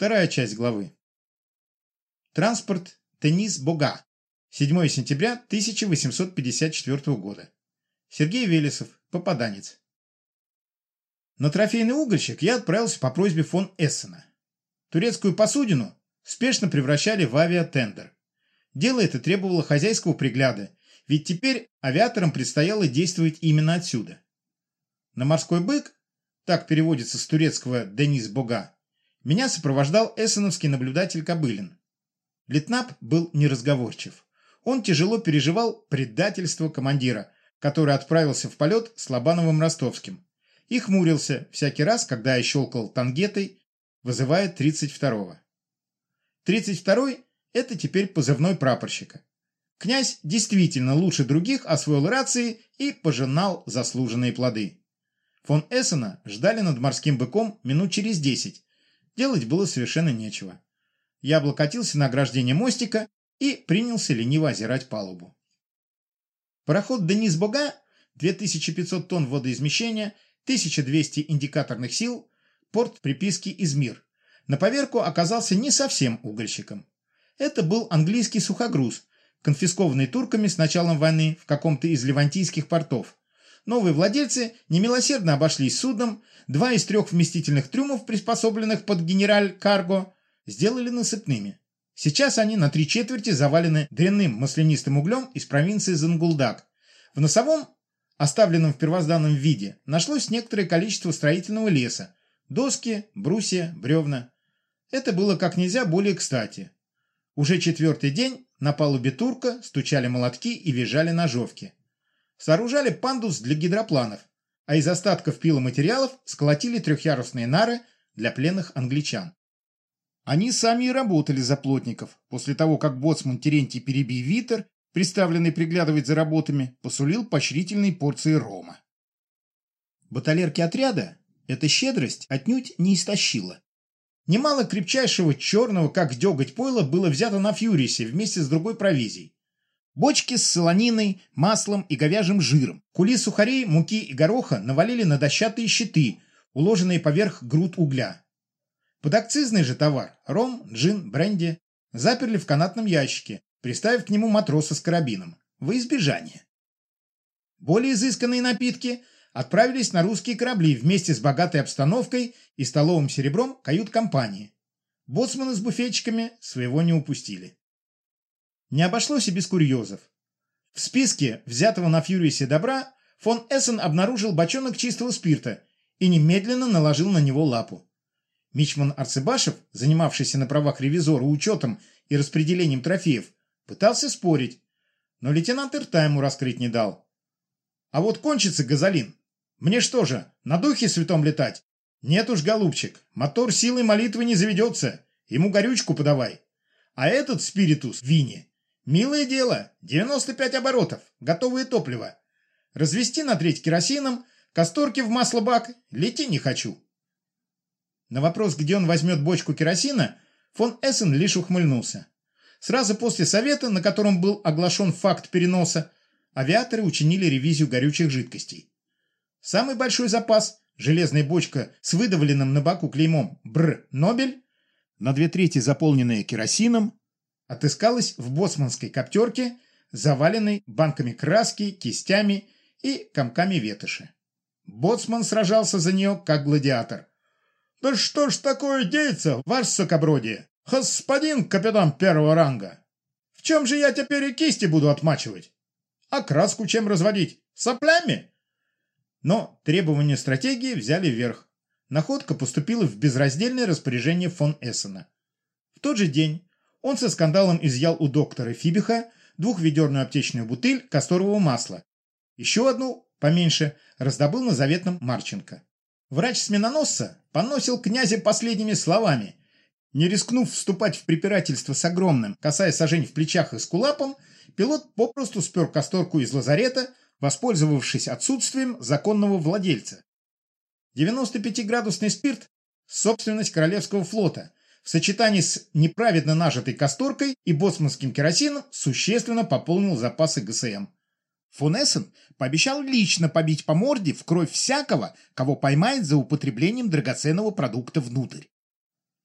Вторая часть главы. Транспорт Тенис Бога. 7 сентября 1854 года. Сергей Велесов, попаданец. На трофейный угольщик я отправился по просьбе фон Эссена. Турецкую посудину спешно превращали в авиатендер. Дело это требовало хозяйского пригляда, ведь теперь авиаторам предстояло действовать именно отсюда. На морской бык, так переводится с турецкого «Денис Бога», меня сопровождал эссеновский наблюдатель Кобылин. Литнап был неразговорчив. Он тяжело переживал предательство командира, который отправился в полет с Лобановым Ростовским, и хмурился всякий раз, когда я щелкал тангетой, вызывая 32-го. 32-й – это теперь позывной прапорщика. Князь действительно лучше других освоил рации и пожинал заслуженные плоды. Фон Эссена ждали над морским быком минут через десять. Делать было совершенно нечего. Я облокотился на ограждение мостика и принялся лениво озирать палубу. Пароход «Денис Бога» 2500 тонн водоизмещения, 1200 индикаторных сил, порт приписки «Измир». На поверку оказался не совсем угольщиком. Это был английский сухогруз, конфискованный турками с началом войны в каком-то из левантийских портов. Новые владельцы немилосердно обошлись судном, два из трех вместительных трюмов, приспособленных под генераль Карго, сделали насыпными. Сейчас они на три четверти завалены дрянным маслянистым углем из провинции Зангулдак. В носовом, оставленном в первозданном виде, нашлось некоторое количество строительного леса, доски, брусья, бревна. Это было как нельзя более кстати. Уже четвертый день на палубе турка стучали молотки и визжали ножовки. Сооружали пандус для гидропланов, а из остатков пиломатериалов сколотили трехъярусные нары для пленных англичан. Они сами и работали за плотников, после того, как боцман Терентий Перебий Витер, приставленный приглядывать за работами, посулил поощрительной порции рома. Баталерки отряда эта щедрость отнюдь не истощила. Немало крепчайшего черного, как деготь пойла, было взято на Фьюрисе вместе с другой провизией. Бочки с солониной, маслом и говяжьим жиром, кули сухарей, муки и гороха навалили на дощатые щиты, уложенные поверх груд угля. Подакцизный же товар – ром, джин, бренди – заперли в канатном ящике, приставив к нему матроса с карабином, во избежание. Более изысканные напитки отправились на русские корабли вместе с богатой обстановкой и столовым серебром кают-компании. Боцманы с буфетчиками своего не упустили. Не обошлось и без курьезов. В списке взятого на Фьюрисе добра фон Эссен обнаружил бочонок чистого спирта и немедленно наложил на него лапу. Мичман Арцебашев, занимавшийся на правах ревизора учетом и распределением трофеев, пытался спорить, но лейтенант рта ему раскрыть не дал. А вот кончится газолин. Мне что же, на духе святом летать? Нет уж, голубчик, мотор силой молитвы не заведется, ему горючку подавай. А этот спиритус, вини, милое дело, 95 оборотов, готовое топливо. Развести на треть керосином, касторки в маслобак, лети не хочу. На вопрос, где он возьмет бочку керосина, фон Эссен лишь ухмыльнулся. Сразу после совета, на котором был оглашен факт переноса, авиаторы учинили ревизию горючих жидкостей. Самый большой запас – железная бочка с выдавленным на боку клеймом «Бр. Нобель», на две трети заполненная керосином, отыскалась в боцманской коптерке, заваленной банками краски, кистями и комками ветоши. Боцман сражался за нее, как гладиатор. «Да что ж такое деется, ваше сокобродие, господин капитан первого ранга? В чем же я теперь и кисти буду отмачивать? А краску чем разводить? Соплями?» Но требования стратегии взяли вверх. Находка поступила в безраздельное распоряжение фон Эссена. В тот же день он со скандалом изъял у доктора Фибиха двухведерную аптечную бутыль касторового масла. Еще одну, поменьше, раздобыл на заветном Марченко. Врач-сменоносца поносил князя последними словами. Не рискнув вступать в препирательство с огромным, касаясь сажень в плечах и скулапом, пилот попросту спер касторку из лазарета, воспользовавшись отсутствием законного владельца. 95-градусный спирт – собственность Королевского флота, в сочетании с неправедно нажитой касторкой и боцманским керосином существенно пополнил запасы ГСМ. Фон пообещал лично побить по морде в кровь всякого, кого поймает за употреблением драгоценного продукта внутрь.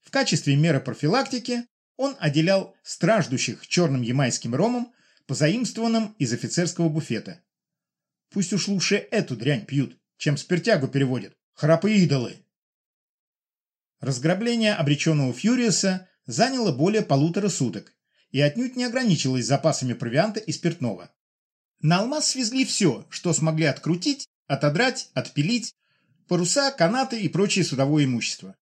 В качестве меры профилактики он отделял страждущих черным ямайским ромом, позаимствованным из офицерского буфета. Пусть уж лучше эту дрянь пьют, чем спиртягу переводят. Храпы идолы. Разграбление обреченного Фьюриуса заняло более полутора суток и отнюдь не ограничилось запасами провианта и спиртного. На алмаз свезли все, что смогли открутить, отодрать, отпилить, паруса, канаты и прочее судовое имущество.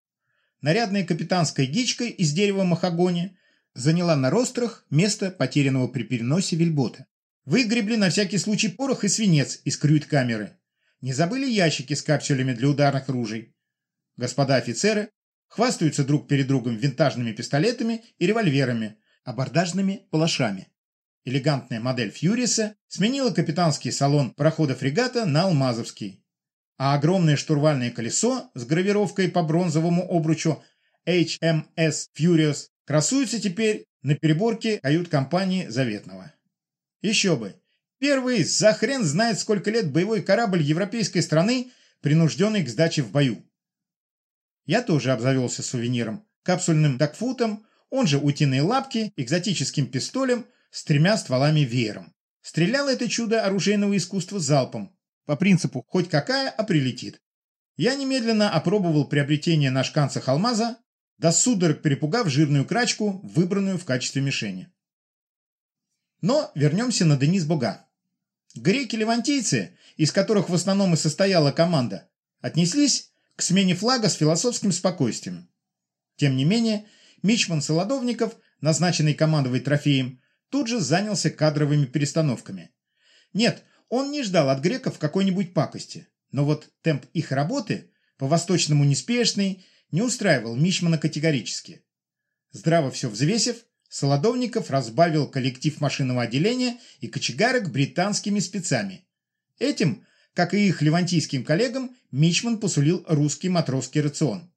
Нарядная капитанская гичка из дерева махагони заняла на рострах место потерянного при переносе вельбота. Выгребли на всякий случай порох и свинец из крют-камеры. Не забыли ящики с капсулями для ударных ружей. Господа офицеры хвастаются друг перед другом винтажными пистолетами и револьверами, абордажными палашами. Элегантная модель Фьюриса сменила капитанский салон прохода фрегата на алмазовский. А огромное штурвальное колесо с гравировкой по бронзовому обручу HMS Furious красуется теперь на переборке кают-компании Заветного. Еще бы. Первый за хрен знает сколько лет боевой корабль европейской страны, принужденный к сдаче в бою. Я тоже обзавелся сувениром. Капсульным такфутом, он же утиные лапки, экзотическим пистолем с тремя стволами веером. Стреляло это чудо оружейного искусства залпом. По принципу «хоть какая, а прилетит». Я немедленно опробовал приобретение на шканцах алмаза, до судорог перепугав жирную крачку, выбранную в качестве мишени. Но вернемся на Денис Бога. Греки-левантийцы, из которых в основном и состояла команда, отнеслись к смене флага с философским спокойствием. Тем не менее, Мичман Солодовников, назначенный командовать трофеем, тут же занялся кадровыми перестановками. Нет, он не ждал от греков какой-нибудь пакости, но вот темп их работы, по-восточному неспешный, не устраивал Мичмана категорически. Здраво все взвесив, Солодовников разбавил коллектив машинного отделения и кочегарок британскими спецами. Этим, как и их левантийским коллегам, Мичман посулил русский матросский рацион.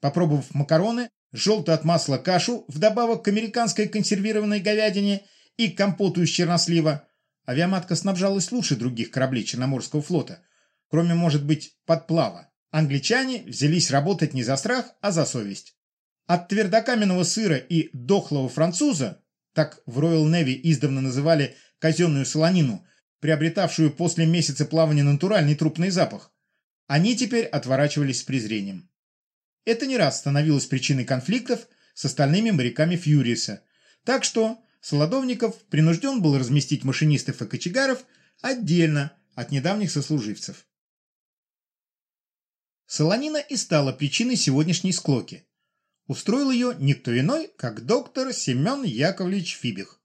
Попробовав макароны, желтую от масла кашу, вдобавок к американской консервированной говядине и компоту из чернослива, авиаматка снабжалась лучше других кораблей Черноморского флота, кроме, может быть, подплава. Англичане взялись работать не за страх, а за совесть. От твердокаменного сыра и дохлого француза, так в Royal Navy издавна называли казенную солонину, приобретавшую после месяца плавания натуральный трупный запах, они теперь отворачивались с презрением. Это не раз становилось причиной конфликтов с остальными моряками Фьюриса, так что Солодовников принужден был разместить машинистов и кочегаров отдельно от недавних сослуживцев. Солонина и стала причиной сегодняшней склоки. Устроил ее никто иной, как доктор Семен Яковлевич Фибих.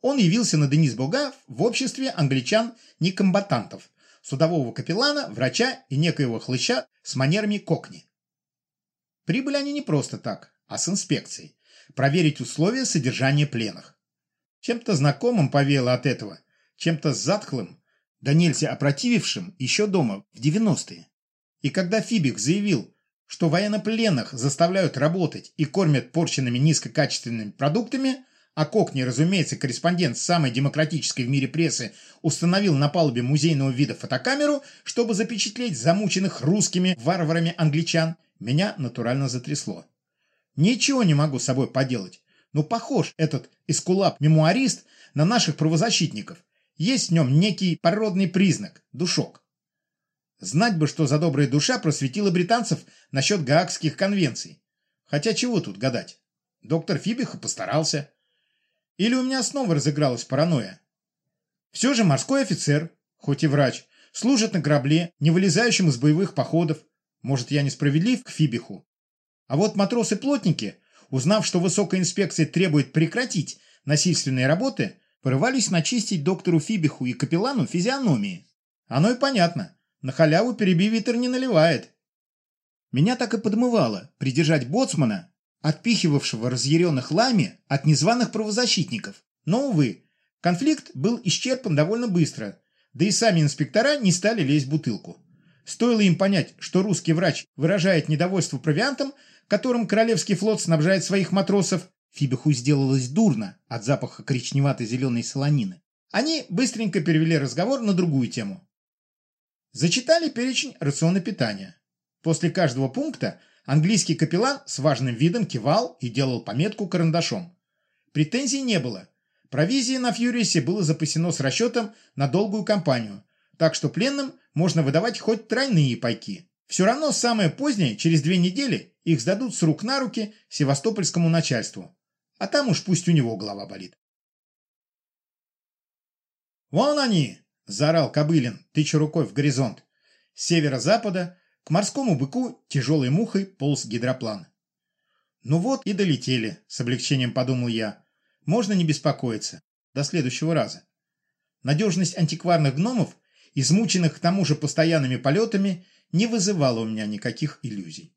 Он явился на Денис Бога в обществе англичан-некомбатантов, судового капеллана, врача и некоего хлыща с манерами кокни. Прибыли они не просто так, а с инспекцией. Проверить условия содержания пленных. Чем-то знакомым повеяло от этого, чем-то затхлым, да нельзя опротивившим еще дома в 90-е. И когда Фибик заявил, что военнопленных заставляют работать и кормят порченными низкокачественными продуктами, а Кокни, разумеется, корреспондент самой демократической в мире прессы, установил на палубе музейного вида фотокамеру, чтобы запечатлеть замученных русскими варварами англичан, меня натурально затрясло. Ничего не могу с собой поделать. Ну, похож этот эскулап-мемуарист на наших правозащитников. Есть в нем некий породный признак – душок. Знать бы, что за добрая душа просветила британцев насчет Гаагских конвенций. Хотя чего тут гадать? Доктор Фибиха постарался. Или у меня снова разыгралась паранойя? Все же морской офицер, хоть и врач, служит на корабле, не вылезающим из боевых походов. Может, я несправедлив к Фибиху? А вот матросы-плотники, узнав, что высокая инспекция требует прекратить насильственные работы, порывались начистить доктору Фибиху и капеллану физиономии. Оно и понятно. На халяву перебивитер не наливает. Меня так и подмывало придержать боцмана, отпихивавшего разъяренных лами от незваных правозащитников. Но, увы, конфликт был исчерпан довольно быстро, да и сами инспектора не стали лезть в бутылку. Стоило им понять, что русский врач выражает недовольство провиантом, которым Королевский флот снабжает своих матросов, Фибиху сделалось дурно от запаха коричневатой зеленой солонины. Они быстренько перевели разговор на другую тему. Зачитали перечень рациона питания. После каждого пункта Английский капеллан с важным видом кивал и делал пометку карандашом. Претензий не было. Провизии на Фьюрисе было запасено с расчетом на долгую кампанию, так что пленным можно выдавать хоть тройные пайки. Все равно самое позднее, через две недели, их сдадут с рук на руки севастопольскому начальству. А там уж пусть у него голова болит. «Вон они!» – заорал Кобылин, тыча рукой в горизонт. С северо-запада к морскому быку тяжелой мухой полз гидроплан. «Ну вот и долетели», – с облегчением подумал я. «Можно не беспокоиться. До следующего раза». Надежность антикварных гномов, измученных к тому же постоянными полетами, не вызывала у меня никаких иллюзий.